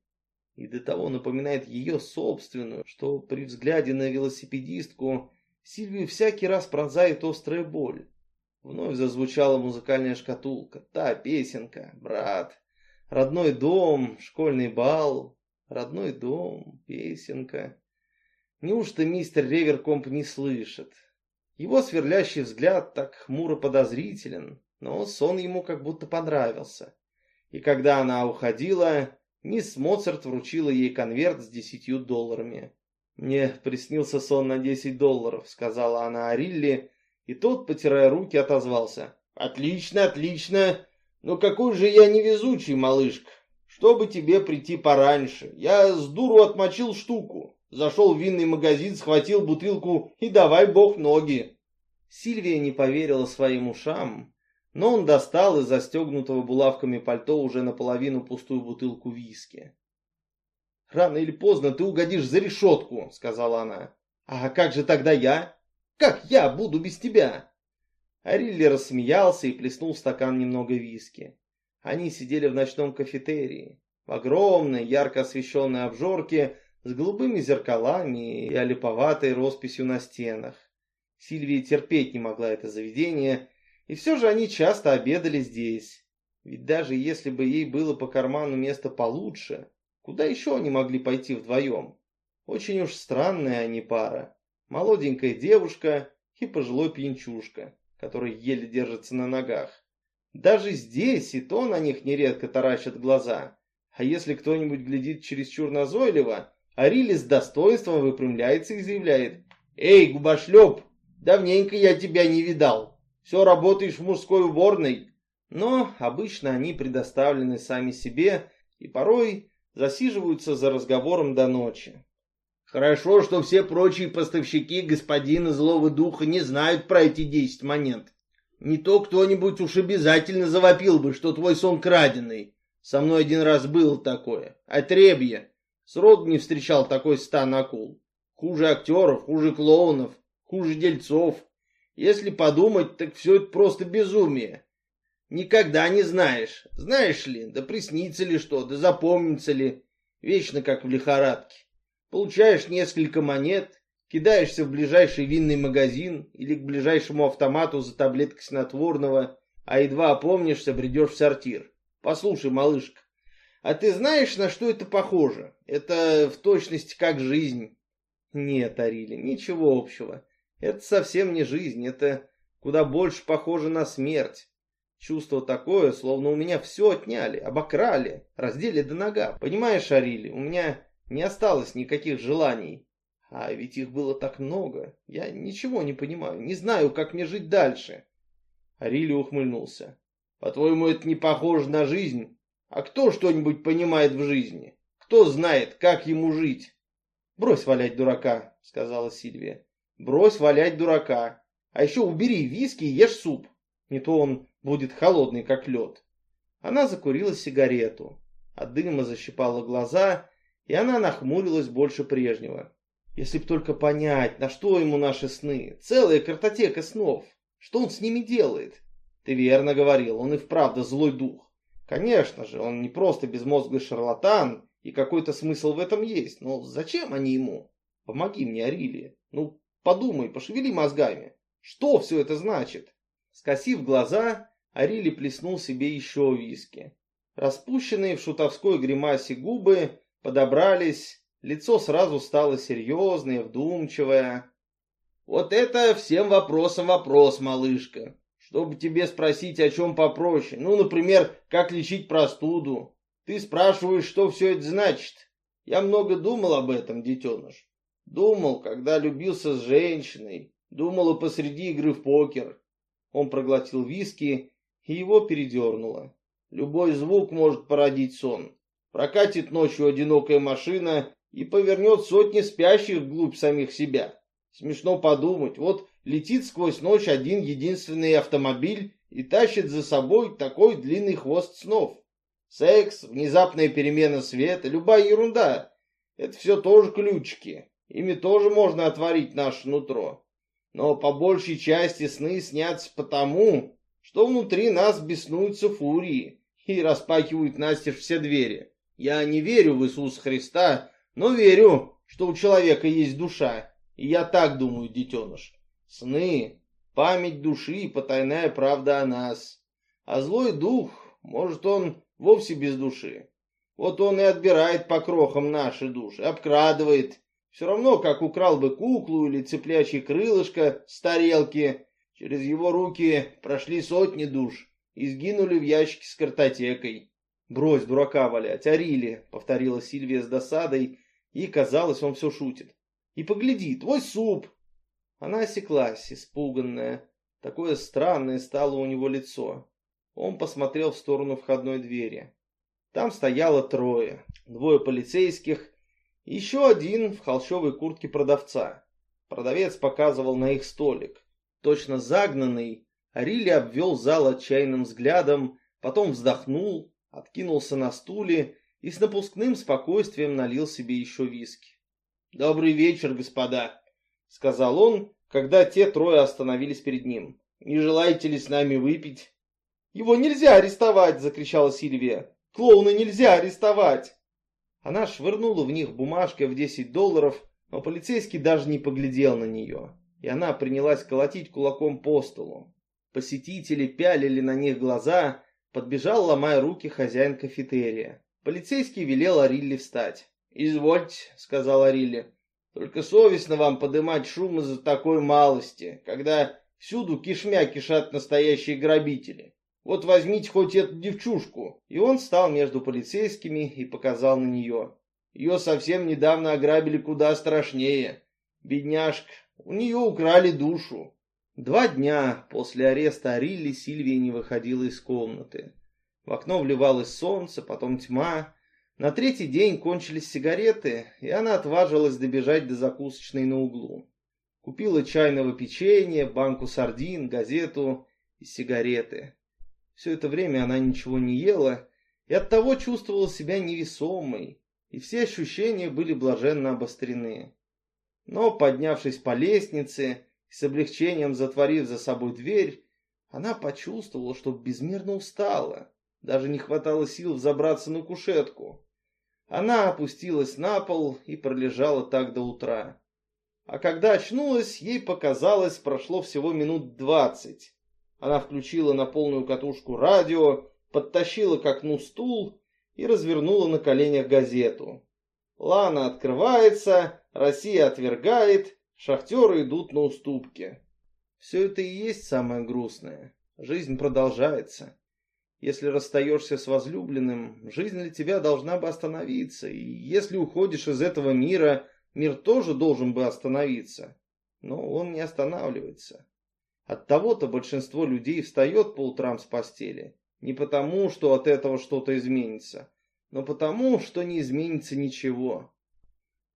и до того напоминает ее собственную, что при взгляде на велосипедистку Сильвию всякий раз пронзает острая боль. Вновь зазвучала музыкальная шкатулка, та песенка, брат, родной дом, школьный бал, родной дом, песенка. Неужто мистер Реверкомп не слышит? Его сверлящий взгляд так хмуро подозрителен, но сон ему как будто понравился. И когда она уходила, Мисс Моцарт вручила ей конверт с десятью долларами. «Мне приснился сон на десять долларов», — сказала она Арилле, и тот, потирая руки, отозвался. «Отлично, отлично! Ну какой же я невезучий, малышка. Чтобы тебе прийти пораньше. Я с дуру отмочил штуку. Зашел в винный магазин, схватил бутылку и давай бог ноги. Сильвия не поверила своим ушам, но он достал из застегнутого булавками пальто уже наполовину пустую бутылку виски. «Рано или поздно ты угодишь за решетку», — сказала она. «А как же тогда я? Как я буду без тебя?» Арилли рассмеялся и плеснул в стакан немного виски. Они сидели в ночном кафетерии, в огромной, ярко освещенной обжорке с голубыми зеркалами и олиповатой росписью на стенах. Сильвия терпеть не могла это заведение, и все же они часто обедали здесь. Ведь даже если бы ей было по карману место получше, куда еще они могли пойти вдвоем? Очень уж странная они пара. Молоденькая девушка и пожилой пьянчушка который еле держится на ногах. Даже здесь и то на них нередко таращат глаза. А если кто-нибудь глядит чересчур назойливо, Арили с достоинством выпрямляется и заявляет «Эй, губошлеп, давненько я тебя не видал. Все работаешь в мужской уборной». Но обычно они предоставлены сами себе и порой засиживаются за разговором до ночи. Хорошо, что все прочие поставщики господина злого духа не знают про эти десять монет. Не то кто-нибудь уж обязательно завопил бы, что твой сон краденый. Со мной один раз было такое. Отребье. Сроду не встречал такой стан акул. Хуже актеров, хуже клоунов, хуже дельцов. Если подумать, так все это просто безумие. Никогда не знаешь, знаешь ли, да приснится ли что, да запомнится ли. Вечно как в лихорадке. Получаешь несколько монет, кидаешься в ближайший винный магазин или к ближайшему автомату за таблеткой снотворного, а едва опомнишься, бредешь в сортир. Послушай, малышка, а ты знаешь, на что это похоже? Это в точности как жизнь. Нет, Арили, ничего общего. Это совсем не жизнь, это куда больше похоже на смерть. Чувство такое, словно у меня все отняли, обокрали, раздели до нога. Понимаешь, Арили, у меня не осталось никаких желаний. А ведь их было так много. Я ничего не понимаю, не знаю, как мне жить дальше. Арили ухмыльнулся. По-твоему, это не похоже на жизнь? А кто что-нибудь понимает в жизни? Кто знает, как ему жить? Брось валять дурака, сказала Сильвия. Брось валять дурака. А еще убери виски и ешь суп. Не то он будет холодный, как лед. Она закурила сигарету. От дыма защипала глаза и она нахмурилась больше прежнего. Если б только понять, на что ему наши сны, целая картотека снов, что он с ними делает. Ты верно говорил, он и вправду злой дух. Конечно же, он не просто безмозглый шарлатан, и какой-то смысл в этом есть, но зачем они ему? Помоги мне, Арилия. Ну, подумай, пошевели мозгами. Что все это значит? Скосив глаза, Арили плеснул себе еще виски. Распущенные в шутовской гримасе губы подобрались, лицо сразу стало серьезное, вдумчивое. «Вот это всем вопросом вопрос, малышка. Чтобы тебе спросить о чем попроще. Ну, например, как лечить простуду. Ты спрашиваешь, что все это значит. Я много думал об этом, детеныш. Думал, когда любился с женщиной. Думал и посреди игры в покер. Он проглотил виски, и его передернуло. Любой звук может породить сон. Прокатит ночью одинокая машина и повернет сотни спящих вглубь самих себя. Смешно подумать, вот летит сквозь ночь один единственный автомобиль и тащит за собой такой длинный хвост снов. Секс, внезапная перемена света, любая ерунда. Это все тоже ключики. Ими тоже можно отворить наше нутро. Но по большей части сны снятся потому, что внутри нас беснуются фурии и распахивают настежь все двери. Я не верю в Иисуса Христа, но верю, что у человека есть душа. И я так думаю, детеныш. Сны, память души и потайная правда о нас. А злой дух, может, он вовсе без души. Вот он и отбирает по крохам наши души, обкрадывает. Все равно, как украл бы куклу или цыплячье крылышко с тарелки. Через его руки прошли сотни душ и сгинули в ящике с картотекой. «Брось дурака валять, Арили!» — повторила Сильвия с досадой, и, казалось, он все шутит. «И погляди, твой суп!» Она осеклась, испуганная. Такое странное стало у него лицо. Он посмотрел в сторону входной двери. Там стояло трое. Двое полицейских еще один в холщовой куртке продавца. Продавец показывал на их столик. Точно загнанный, Рилли обвел зал отчаянным взглядом, потом вздохнул, откинулся на стуле и с напускным спокойствием налил себе еще виски. «Добрый вечер, господа», — сказал он, когда те трое остановились перед ним. «Не желаете ли с нами выпить?» «Его нельзя арестовать!» — закричала Сильвия. «Клоуна нельзя арестовать!» Она швырнула в них бумажкой в 10 долларов, но полицейский даже не поглядел на нее, и она принялась колотить кулаком по столу. Посетители пялили на них глаза, подбежал, ломая руки, хозяин кафетерия. Полицейский велел Арилле встать. «Извольте», — сказал Арилле, — «только совестно вам подымать шум из-за такой малости, когда всюду кишмя кишат настоящие грабители. Вот возьмите хоть эту девчушку». И он стал между полицейскими и показал на нее. Ее совсем недавно ограбили куда страшнее. Бедняжка, у нее украли душу. Два дня после ареста Арилли Сильвия не выходила из комнаты. В окно вливалось солнце, потом тьма. На третий день кончились сигареты, и она отважилась добежать до закусочной на углу. Купила чайного печенья, банку сардин, газету и сигареты. Все это время она ничего не ела и оттого чувствовала себя невесомой, и все ощущения были блаженно обострены. Но, поднявшись по лестнице и с облегчением затворив за собой дверь, она почувствовала, что безмерно устала. Даже не хватало сил взобраться на кушетку. Она опустилась на пол и пролежала так до утра. А когда очнулась, ей показалось, прошло всего минут двадцать. Она включила на полную катушку радио, подтащила к окну стул и развернула на коленях газету. Лана открывается, Россия отвергает, шахтеры идут на уступки. Все это и есть самое грустное. Жизнь продолжается. Если расстаешься с возлюбленным, жизнь для тебя должна бы остановиться. И если уходишь из этого мира, мир тоже должен бы остановиться. Но он не останавливается. От того-то большинство людей встает по утрам с постели. Не потому, что от этого что-то изменится, но потому, что не изменится ничего.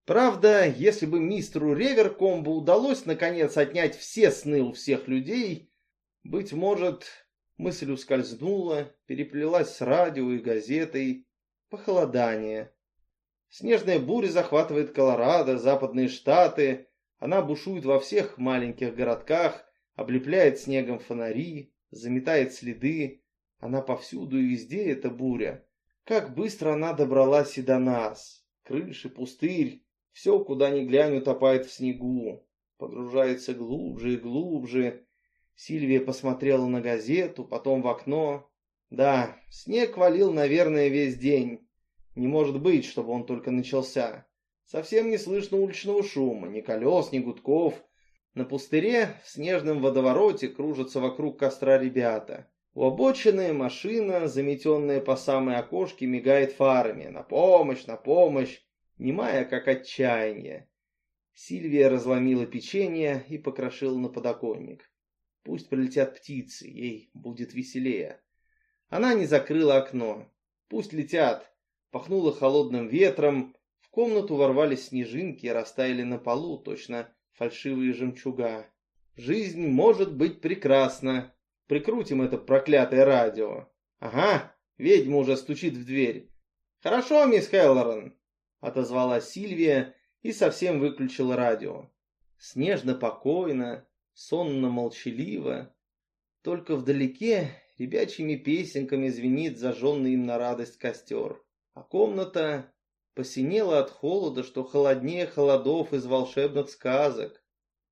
Правда, если бы мистеру Реверкомбу удалось наконец отнять все сны у всех людей, быть может, мысль ускользнула, переплелась с радио и газетой. Похолодание. Снежная буря захватывает Колорадо, западные штаты. Она бушует во всех маленьких городках, облепляет снегом фонари, заметает следы. Она повсюду и везде эта буря. Как быстро она добралась и до нас. Крыши, пустырь, все, куда ни глянь, утопает в снегу. Погружается глубже и глубже. Сильвия посмотрела на газету, потом в окно. Да, снег валил, наверное, весь день. Не может быть, чтобы он только начался. Совсем не слышно уличного шума, ни колес, ни гудков. На пустыре в снежном водовороте кружатся вокруг костра ребята. У обочины машина, заметенная по самой окошке, мигает фарами. На помощь, на помощь, немая как отчаяние. Сильвия разломила печенье и покрошила на подоконник. Пусть прилетят птицы, ей будет веселее. Она не закрыла окно. Пусть летят. Пахнуло холодным ветром. В комнату ворвались снежинки и растаяли на полу, точно фальшивые жемчуга. Жизнь может быть прекрасна, Прикрутим это проклятое радио. Ага, ведьма уже стучит в дверь. Хорошо, мисс Хеллоран, отозвалась Сильвия и совсем выключила радио. Снежно покойно, сонно молчаливо. Только вдалеке ребячьими песенками звенит зажженный им на радость костер. А комната посинела от холода, что холоднее холодов из волшебных сказок.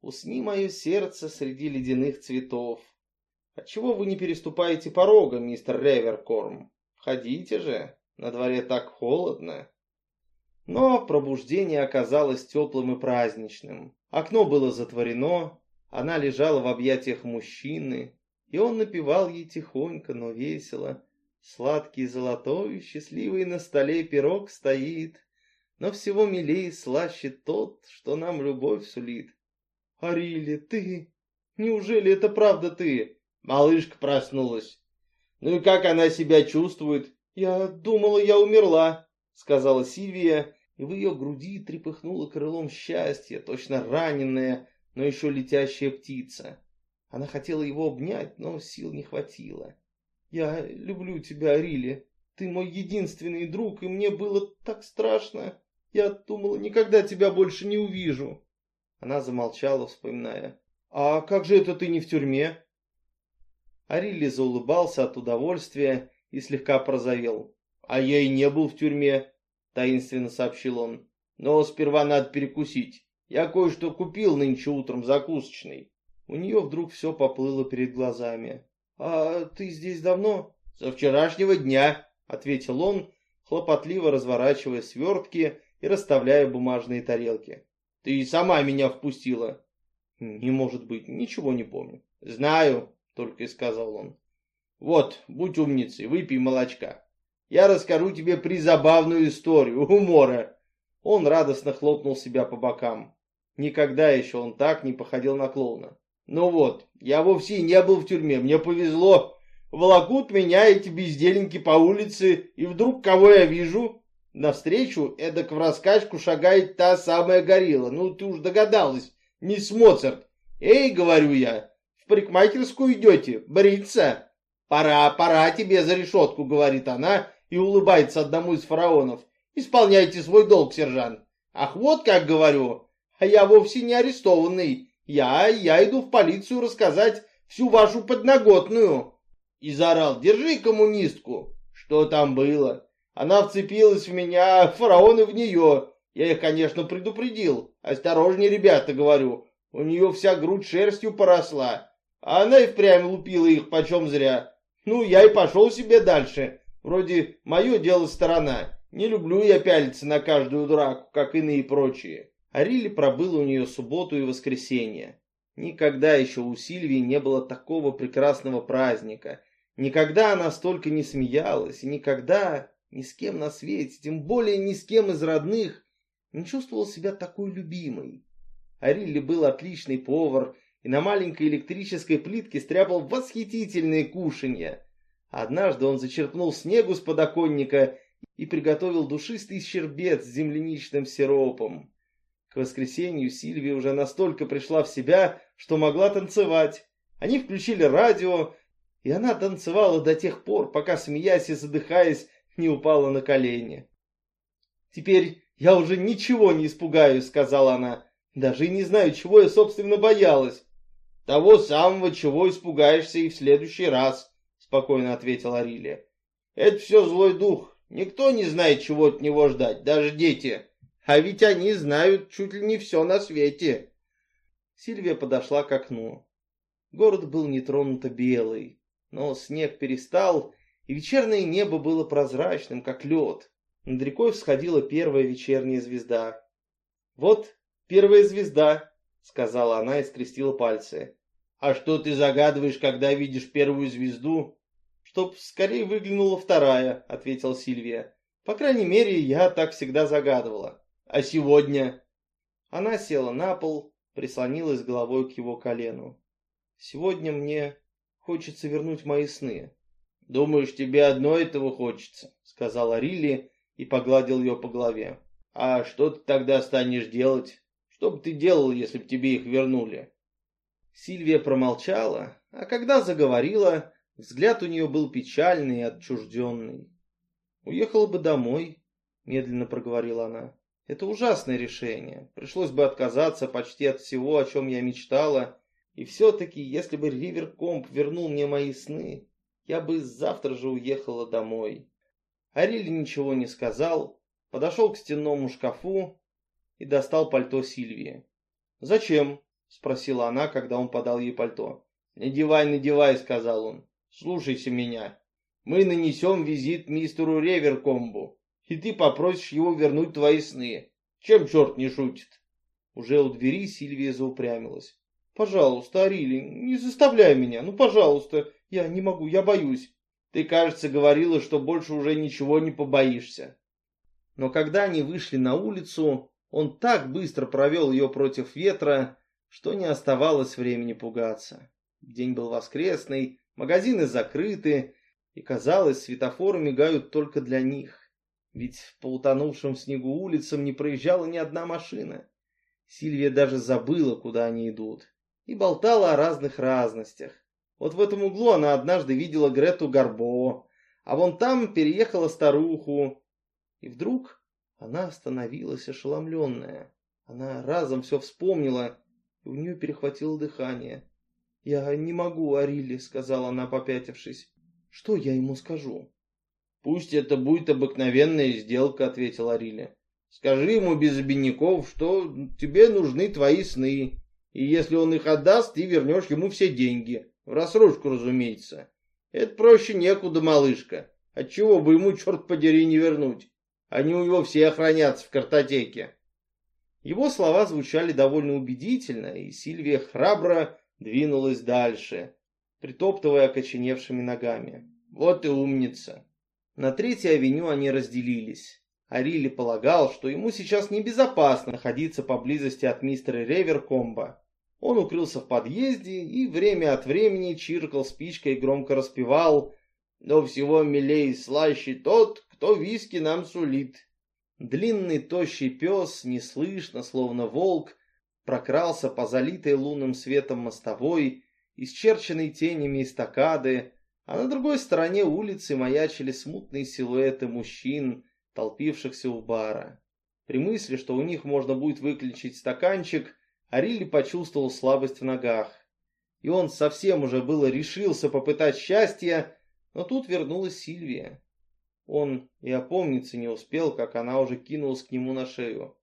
Усни мое сердце среди ледяных цветов. Отчего вы не переступаете порога, мистер Реверкорм? Входите же, на дворе так холодно. Но пробуждение оказалось теплым и праздничным. Окно было затворено, она лежала в объятиях мужчины, и он напевал ей тихонько, но весело. Сладкий золотой, счастливый на столе пирог стоит, но всего милее слаще тот, что нам любовь сулит. Арили, ты? Неужели это правда ты? Малышка проснулась. Ну и как она себя чувствует? Я думала, я умерла, сказала Сильвия, и в ее груди трепыхнуло крылом счастья, точно раненая, но еще летящая птица. Она хотела его обнять, но сил не хватило. «Я люблю тебя, Рилли. Ты мой единственный друг, и мне было так страшно. Я думала, никогда тебя больше не увижу». Она замолчала, вспоминая. «А как же это ты не в тюрьме?» Арилли заулыбался от удовольствия и слегка прозовел. «А я и не был в тюрьме», — таинственно сообщил он. «Но сперва надо перекусить. Я кое-что купил нынче утром в закусочной». У нее вдруг все поплыло перед глазами. «А ты здесь давно?» «Со вчерашнего дня», — ответил он, хлопотливо разворачивая свертки и расставляя бумажные тарелки. «Ты и сама меня впустила». «Не может быть, ничего не помню». «Знаю», — только и сказал он. «Вот, будь умницей, выпей молочка. Я расскажу тебе призабавную историю, умора». Он радостно хлопнул себя по бокам. Никогда еще он так не походил на клоуна. Ну вот, я вовсе не был в тюрьме, мне повезло. Волокут меня эти бездельники по улице, и вдруг кого я вижу? Навстречу эдак в раскачку шагает та самая горилла. Ну, ты уж догадалась, мисс Моцарт. Эй, говорю я, в парикмахерскую идете, бриться? Пора, пора тебе за решетку, говорит она и улыбается одному из фараонов. Исполняйте свой долг, сержант. Ах, вот как говорю, а я вовсе не арестованный. Я, я иду в полицию рассказать всю вашу подноготную. И заорал, держи коммунистку. Что там было? Она вцепилась в меня, фараоны в нее. Я их, конечно, предупредил. Осторожнее, ребята, говорю. У нее вся грудь шерстью поросла. А она и впрямь лупила их почем зря. Ну, я и пошел себе дальше. Вроде мое дело сторона. Не люблю я пялиться на каждую драку, как иные прочие. Арили пробыл у нее субботу и воскресенье. Никогда еще у Сильвии не было такого прекрасного праздника. Никогда она столько не смеялась, и никогда ни с кем на свете, тем более ни с кем из родных, не чувствовал себя такой любимой. Арилли был отличный повар и на маленькой электрической плитке стряпал восхитительные кушанья. Однажды он зачерпнул снегу с подоконника и приготовил душистый щербет с земляничным сиропом. К воскресенью Сильвия уже настолько пришла в себя, что могла танцевать. Они включили радио, и она танцевала до тех пор, пока, смеясь и задыхаясь, не упала на колени. «Теперь я уже ничего не испугаюсь», — сказала она. «Даже и не знаю, чего я, собственно, боялась». «Того самого, чего испугаешься и в следующий раз», — спокойно ответила Арилия. «Это все злой дух. Никто не знает, чего от него ждать, даже дети». А ведь они знают чуть ли не все на свете. Сильвия подошла к окну. Город был нетронуто белый, но снег перестал, и вечернее небо было прозрачным, как лед. Над рекой всходила первая вечерняя звезда. «Вот первая звезда», — сказала она и скрестила пальцы. «А что ты загадываешь, когда видишь первую звезду?» «Чтоб скорее выглянула вторая», — ответила Сильвия. «По крайней мере, я так всегда загадывала». А сегодня? Она села на пол, прислонилась головой к его колену. Сегодня мне хочется вернуть мои сны. Думаешь, тебе одно этого хочется, сказала Рилли и погладил ее по голове. А что ты тогда станешь делать? Что бы ты делал, если бы тебе их вернули? Сильвия промолчала, а когда заговорила, взгляд у нее был печальный и отчужденный. «Уехала бы домой», — медленно проговорила она. Это ужасное решение. Пришлось бы отказаться почти от всего, о чем я мечтала. И все-таки, если бы Риверкомп вернул мне мои сны, я бы завтра же уехала домой. Ариль ничего не сказал, подошел к стенному шкафу и достал пальто Сильвии. «Зачем?» — спросила она, когда он подал ей пальто. «Надевай, надевай», — сказал он. «Слушайся меня. Мы нанесем визит мистеру Реверкомбу и ты попросишь его вернуть твои сны. Чем черт не шутит?» Уже у двери Сильвия заупрямилась. «Пожалуйста, Арили, не заставляй меня, ну, пожалуйста, я не могу, я боюсь». «Ты, кажется, говорила, что больше уже ничего не побоишься». Но когда они вышли на улицу, он так быстро провел ее против ветра, что не оставалось времени пугаться. День был воскресный, магазины закрыты, И казалось, светофоры мигают только для них. Ведь по утонувшим в снегу улицам не проезжала ни одна машина. Сильвия даже забыла, куда они идут, и болтала о разных разностях. Вот в этом углу она однажды видела Грету Гарбо, а вон там переехала старуху. И вдруг она остановилась ошеломленная. Она разом все вспомнила, и у нее перехватило дыхание. «Я не могу, Арилли», — сказала она, попятившись. «Что я ему скажу?» «Пусть это будет обыкновенная сделка», — ответил Арилли. «Скажи ему без обиняков, что тебе нужны твои сны, и если он их отдаст, ты вернешь ему все деньги. В рассрочку, разумеется. Это проще некуда, малышка. Отчего бы ему, черт подери, не вернуть? Они у него все хранятся в картотеке». Его слова звучали довольно убедительно, и Сильвия храбро двинулась дальше, притоптывая окоченевшими ногами. «Вот и умница!» На Третьей авеню они разделились. Арили полагал, что ему сейчас небезопасно находиться поблизости от мистера Реверкомба. Он укрылся в подъезде и время от времени чиркал спичкой и громко распевал «Но всего милей и слаще тот, кто виски нам сулит». Длинный тощий пес, неслышно, словно волк, прокрался по залитой лунным светом мостовой, исчерченной тенями эстакады, а на другой стороне улицы маячили смутные силуэты мужчин, толпившихся у бара. При мысли, что у них можно будет выключить стаканчик, Арилли почувствовал слабость в ногах. И он совсем уже было решился попытать счастья, но тут вернулась Сильвия. Он и опомниться не успел, как она уже кинулась к нему на шею.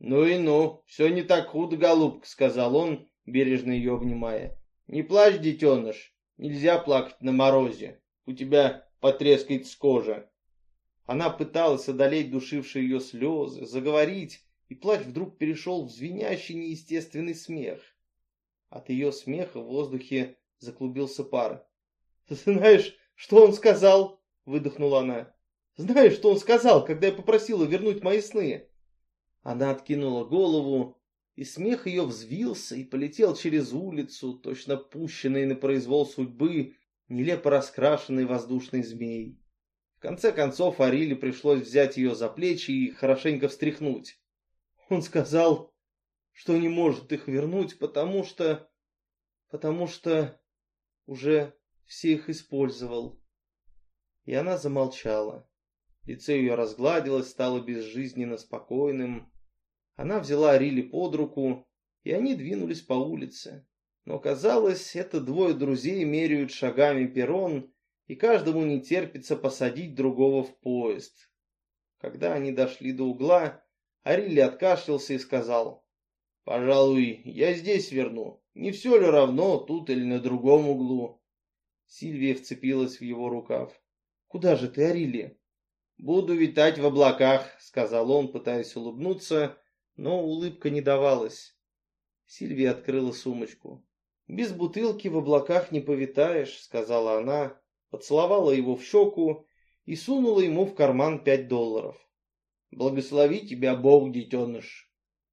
«Ну и ну, все не так худо, голубка», — сказал он, бережно ее обнимая. «Не плачь, детеныш, Нельзя плакать на морозе. У тебя потрескается кожа. Она пыталась одолеть душившие ее слезы, заговорить, и плач вдруг перешел в звенящий неестественный смех. От ее смеха в воздухе заклубился пар. «Знаешь, что он сказал?» — выдохнула она. «Знаешь, что он сказал, когда я попросила вернуть мои сны?» Она откинула голову, и смех ее взвился и полетел через улицу, точно пущенный на произвол судьбы, нелепо раскрашенный воздушный змей. В конце концов Ариле пришлось взять ее за плечи и хорошенько встряхнуть. Он сказал, что не может их вернуть, потому что... потому что уже все их использовал. И она замолчала. Лицо ее разгладилось, стало безжизненно спокойным. Она взяла Рили под руку, и они двинулись по улице. Но казалось, это двое друзей меряют шагами перрон, и каждому не терпится посадить другого в поезд. Когда они дошли до угла, Арилли откашлялся и сказал, «Пожалуй, я здесь верну. Не все ли равно, тут или на другом углу?» Сильвия вцепилась в его рукав. «Куда же ты, Арилли?» «Буду витать в облаках», — сказал он, пытаясь улыбнуться, но улыбка не давалась. Сильвия открыла сумочку. «Без бутылки в облаках не повитаешь», — сказала она, поцеловала его в щеку и сунула ему в карман пять долларов. «Благослови тебя Бог, детеныш!»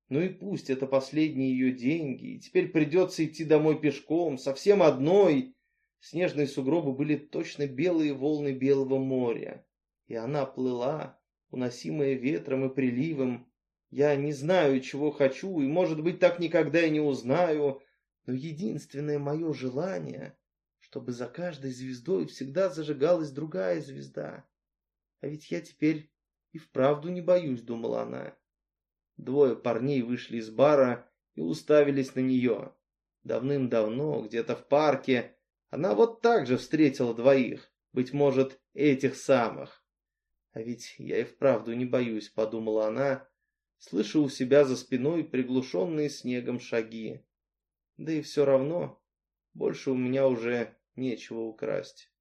Ну и пусть это последние ее деньги, и теперь придется идти домой пешком, совсем одной. Снежные сугробы были точно белые волны белого моря, и она плыла, уносимая ветром и приливом, я не знаю, чего хочу, и, может быть, так никогда и не узнаю, но единственное мое желание, чтобы за каждой звездой всегда зажигалась другая звезда. А ведь я теперь и вправду не боюсь, думала она. Двое парней вышли из бара и уставились на нее. Давным-давно, где-то в парке, она вот так же встретила двоих, быть может, этих самых. А ведь я и вправду не боюсь, подумала она, Слышу у себя за спиной приглушенные снегом шаги. Да и все равно, больше у меня уже нечего украсть.